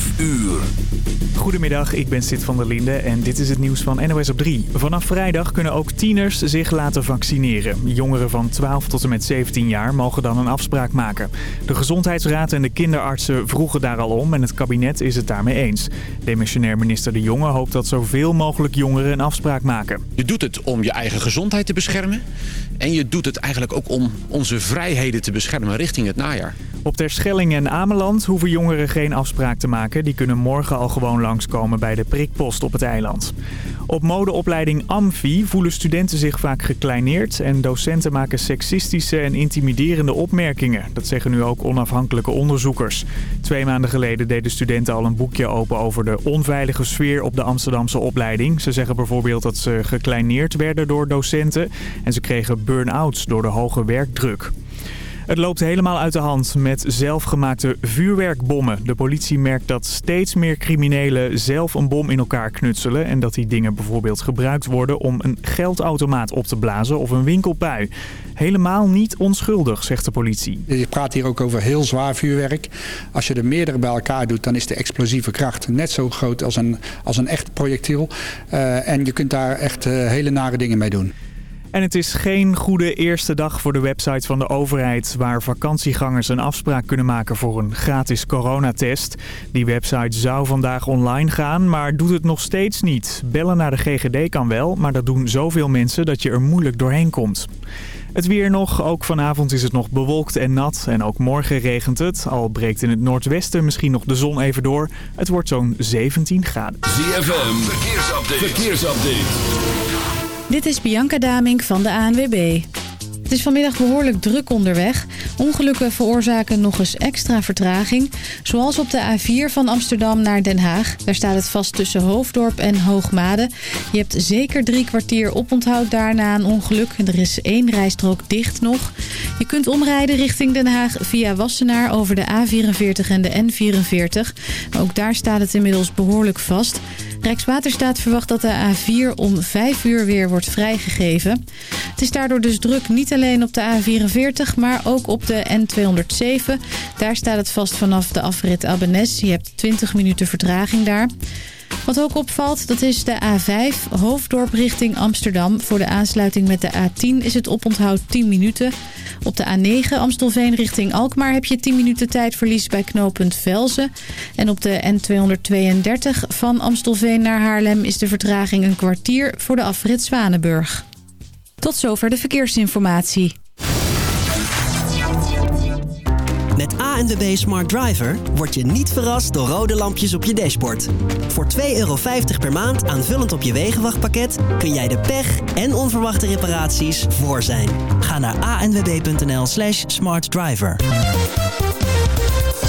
5 uur. Goedemiddag, ik ben Sid van der Linde en dit is het nieuws van NOS op 3. Vanaf vrijdag kunnen ook tieners zich laten vaccineren. Jongeren van 12 tot en met 17 jaar mogen dan een afspraak maken. De Gezondheidsraad en de kinderartsen vroegen daar al om en het kabinet is het daarmee eens. Demissionair minister De Jonge hoopt dat zoveel mogelijk jongeren een afspraak maken. Je doet het om je eigen gezondheid te beschermen. En je doet het eigenlijk ook om onze vrijheden te beschermen richting het najaar. Op Terschelling en Ameland hoeven jongeren geen afspraak te maken. Die kunnen morgen al gewoon langskomen bij de prikpost op het eiland. Op modeopleiding Amfi voelen studenten zich vaak gekleineerd... en docenten maken seksistische en intimiderende opmerkingen. Dat zeggen nu ook onafhankelijke onderzoekers. Twee maanden geleden deden studenten al een boekje open over de onveilige sfeer op de Amsterdamse opleiding. Ze zeggen bijvoorbeeld dat ze gekleineerd werden door docenten... en ze kregen burn-outs door de hoge werkdruk. Het loopt helemaal uit de hand met zelfgemaakte vuurwerkbommen. De politie merkt dat steeds meer criminelen zelf een bom in elkaar knutselen... en dat die dingen bijvoorbeeld gebruikt worden om een geldautomaat op te blazen of een winkelpui. Helemaal niet onschuldig, zegt de politie. Je praat hier ook over heel zwaar vuurwerk. Als je er meerdere bij elkaar doet, dan is de explosieve kracht net zo groot als een, als een echt projectiel. Uh, en je kunt daar echt uh, hele nare dingen mee doen. En het is geen goede eerste dag voor de website van de overheid... waar vakantiegangers een afspraak kunnen maken voor een gratis coronatest. Die website zou vandaag online gaan, maar doet het nog steeds niet. Bellen naar de GGD kan wel, maar dat doen zoveel mensen dat je er moeilijk doorheen komt. Het weer nog. Ook vanavond is het nog bewolkt en nat. En ook morgen regent het. Al breekt in het noordwesten misschien nog de zon even door. Het wordt zo'n 17 graden. ZFM, verkeersupdate. verkeersupdate. Dit is Bianca Damink van de ANWB. Het is vanmiddag behoorlijk druk onderweg. Ongelukken veroorzaken nog eens extra vertraging. Zoals op de A4 van Amsterdam naar Den Haag. Daar staat het vast tussen Hoofddorp en Hoogmade. Je hebt zeker drie kwartier oponthoud daarna een ongeluk. En er is één rijstrook dicht nog. Je kunt omrijden richting Den Haag via Wassenaar over de A44 en de N44. ook daar staat het inmiddels behoorlijk vast. Rijkswaterstaat verwacht dat de A4 om 5 uur weer wordt vrijgegeven. Het is daardoor dus druk niet alleen op de A44, maar ook op de N207. Daar staat het vast vanaf de afrit Abbenes. Je hebt 20 minuten vertraging daar. Wat ook opvalt, dat is de A5, Hoofddorp richting Amsterdam. Voor de aansluiting met de A10 is het oponthoud 10 minuten. Op de A9 Amstelveen richting Alkmaar heb je 10 minuten tijdverlies bij knooppunt Velzen. En op de N232 van Amstelveen naar Haarlem is de vertraging een kwartier voor de afrit Zwanenburg. Tot zover de verkeersinformatie. Met ANWB Smart Driver word je niet verrast door rode lampjes op je dashboard. Voor 2,50 euro per maand aanvullend op je wegenwachtpakket... kun jij de pech en onverwachte reparaties voor zijn. Ga naar anwb.nl slash smartdriver.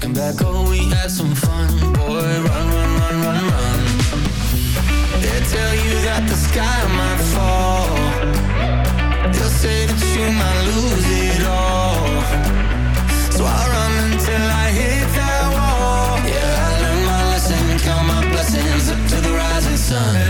Looking back, oh, we had some fun. Boy, run, run, run, run, run. They tell you that the sky might fall. They'll say that you might lose it all. So I run until I hit that wall. Yeah, I learned my lesson Count my blessings up to the rising sun.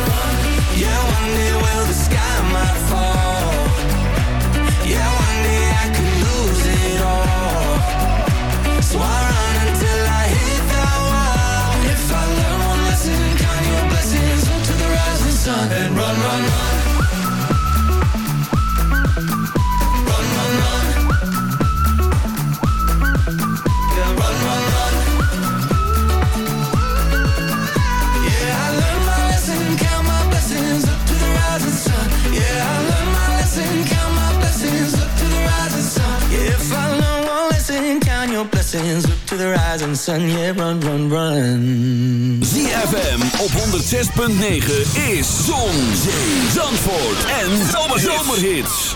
up to the rising sun. Yeah, run, run, run. ZFM op 106.9 is Zon, Zee, Zandvoort en Zomerhits. Zomerhits.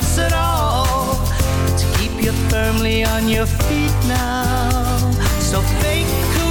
firmly on your feet now. So fake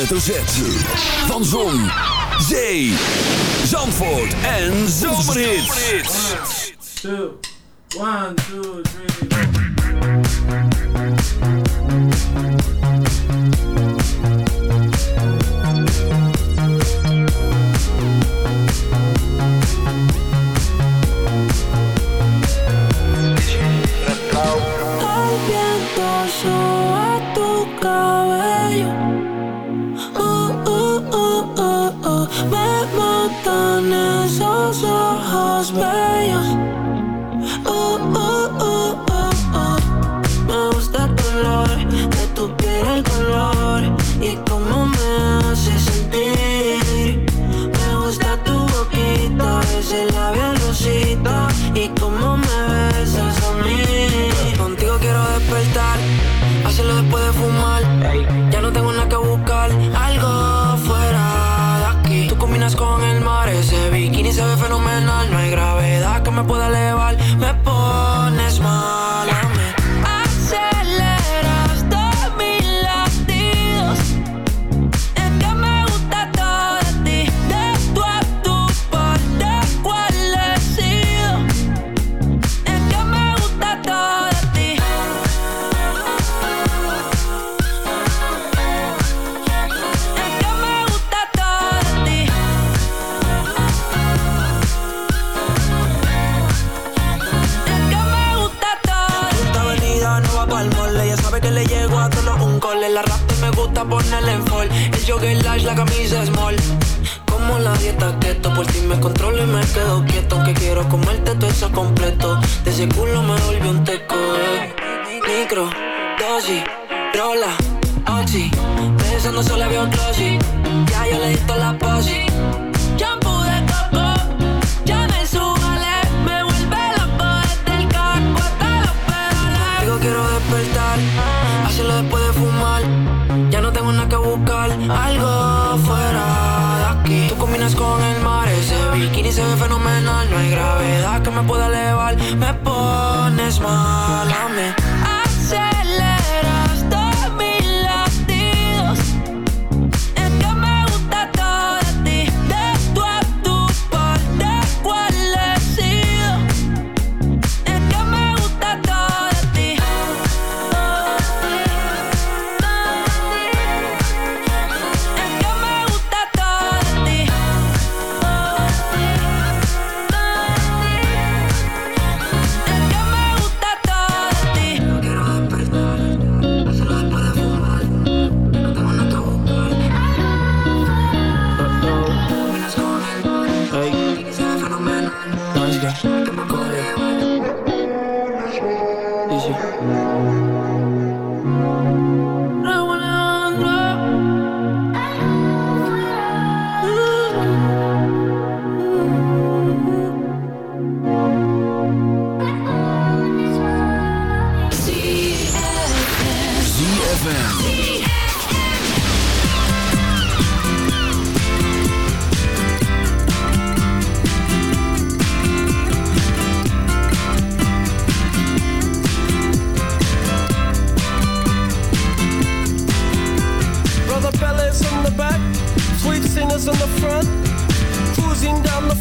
hoofdletter Van Zon, Zee, Zandvoort en Zomerhits. 1, 2, 3. Jogger large, la camisa small. Como la dieta keto, por ti me controlo y me quedo quieto. Aunque quiero comerte todo eso completo. De ese culo me volví un teco, eh. Micro, dosis, rola, oxi. Pensando solo había un glossy. Ya yo le di la posi. Con el mar, ese bikini se ve fenomenal. No hay gravedad que me pueda elevar, me pones mal a mí.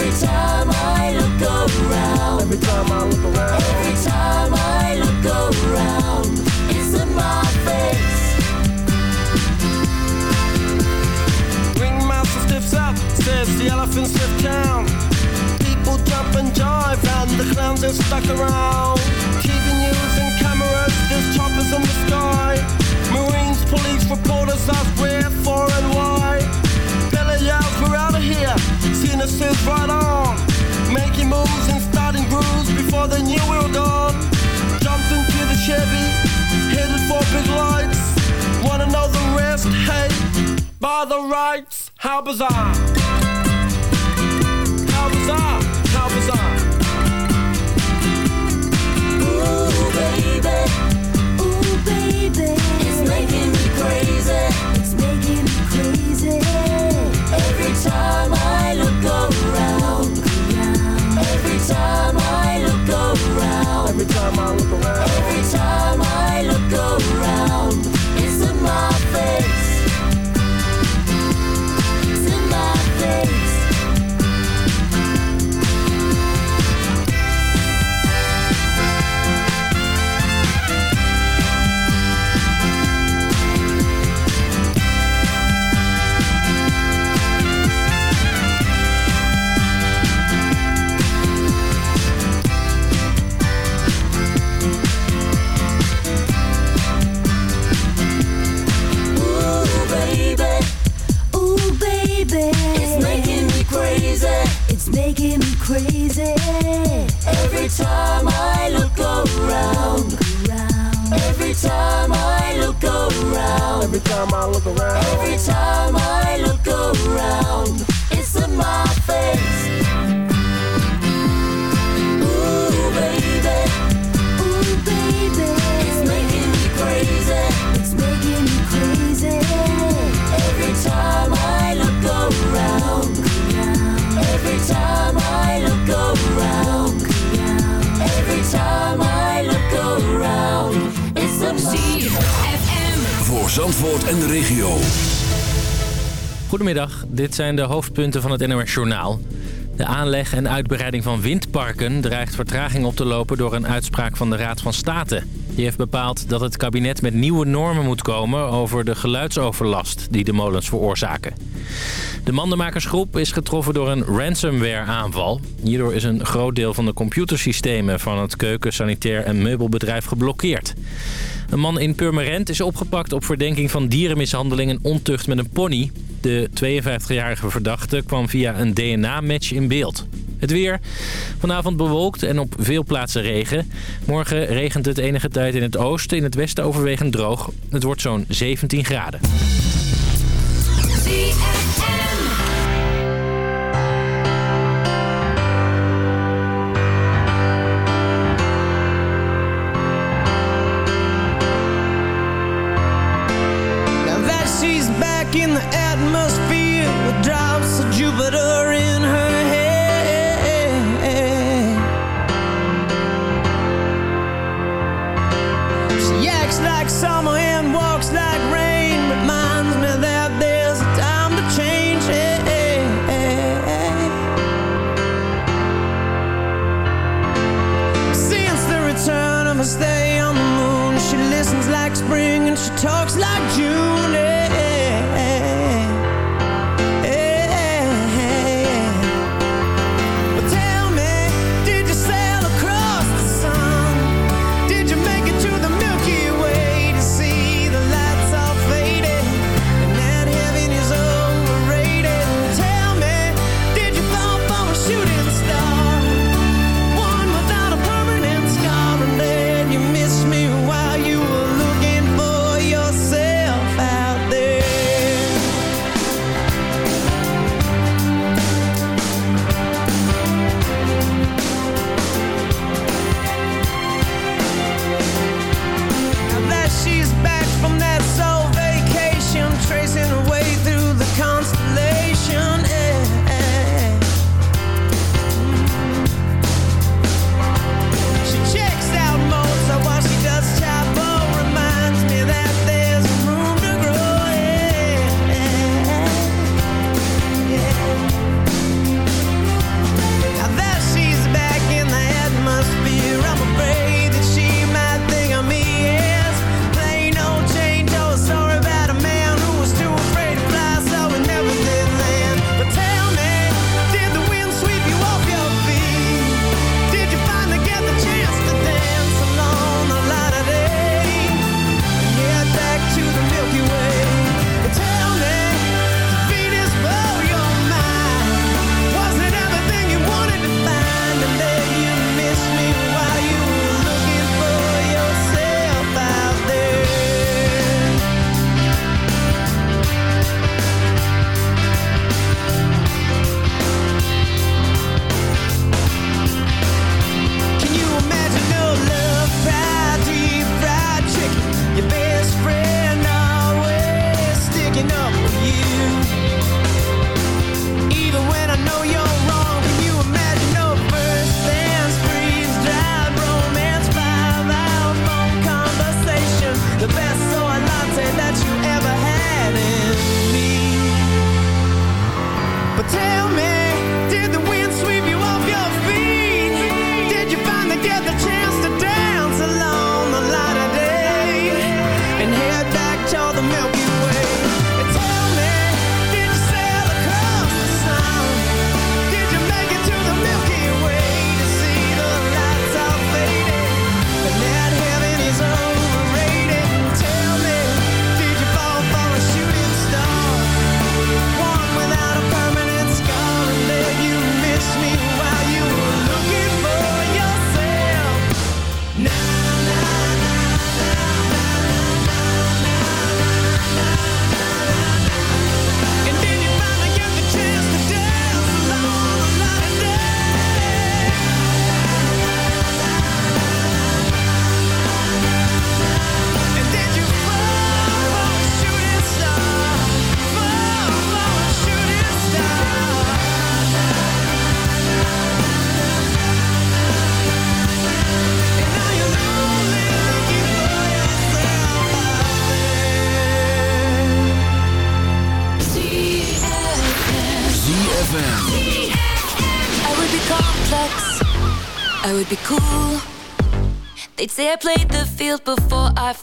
Every time I look around, every time I look around, every time I look around, it's face. Ringmaster steps says the. People jump and and the clowns are stuck around. Cameras, there's choppers in the sky. Marines, police, reporters ask where, for, and why. Is right on. Making moves and starting grooves before they knew we were gone. Jumped into the Chevy, headed for big lights. Wanna know the rest? Hey, by the rights. How bizarre, how bizarre. Zijn de hoofdpunten van het NOS Journaal. De aanleg en uitbreiding van windparken dreigt vertraging op te lopen door een uitspraak van de Raad van State. Die heeft bepaald dat het kabinet met nieuwe normen moet komen over de geluidsoverlast die de molens veroorzaken. De mandenmakersgroep is getroffen door een ransomware-aanval. Hierdoor is een groot deel van de computersystemen van het keuken, sanitair en meubelbedrijf geblokkeerd. Een man in Purmerend is opgepakt op verdenking van dierenmishandeling en ontucht met een pony. De 52-jarige verdachte kwam via een DNA-match in beeld. Het weer. Vanavond bewolkt en op veel plaatsen regen. Morgen regent het enige tijd in het oosten, in het westen overwegend droog. Het wordt zo'n 17 graden.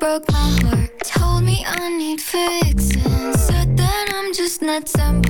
broke my heart. Told me I need fixing. Said that I'm just nuts and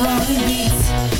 Wrong beats.